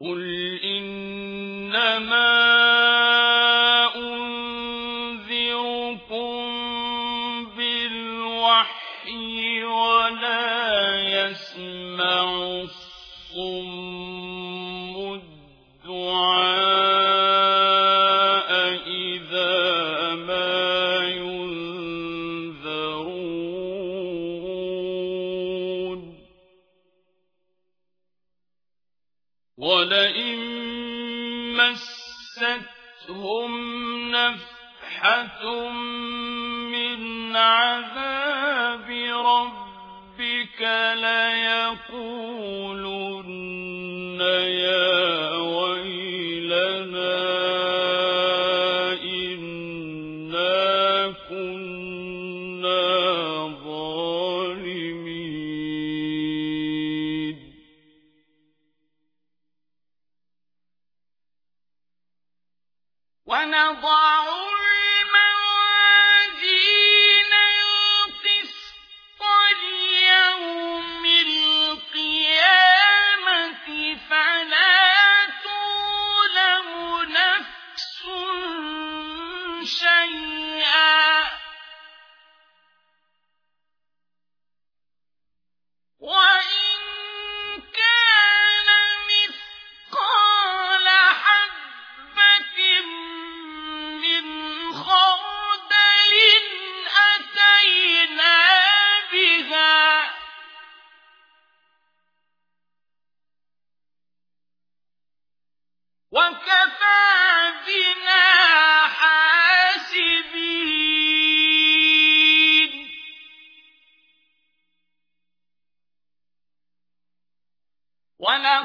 قل إنما ولئن مستهم نفحة من عذاب ربك ليقولن يا ضعيف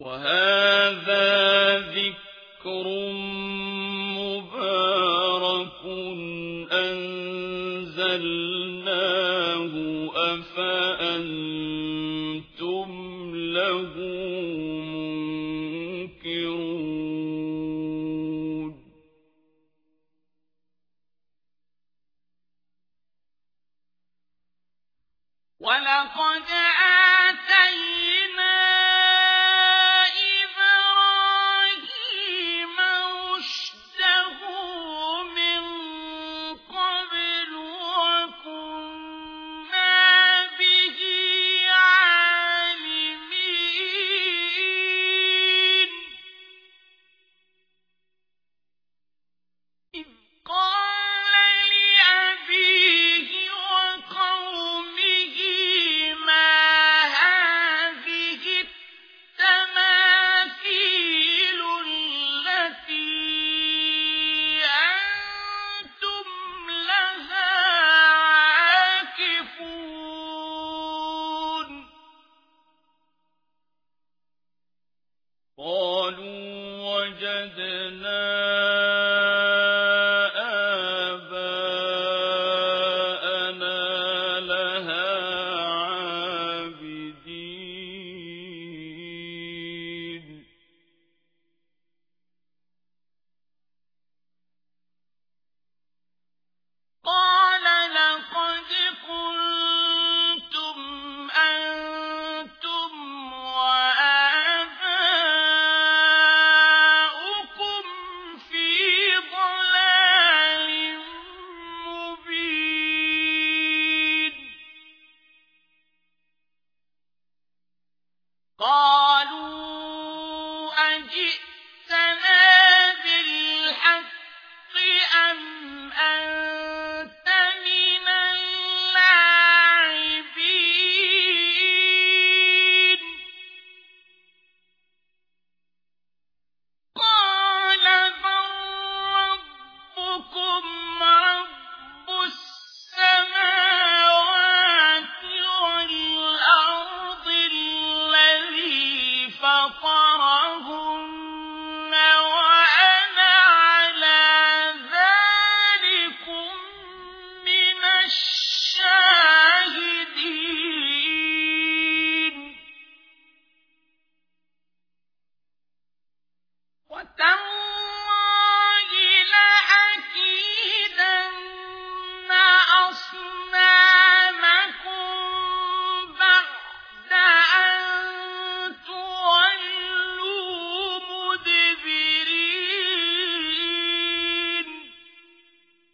وهذا ذكر مبارك أنزلناه أفأنتم له منكرون ولقد أعلم قالوا وجدنا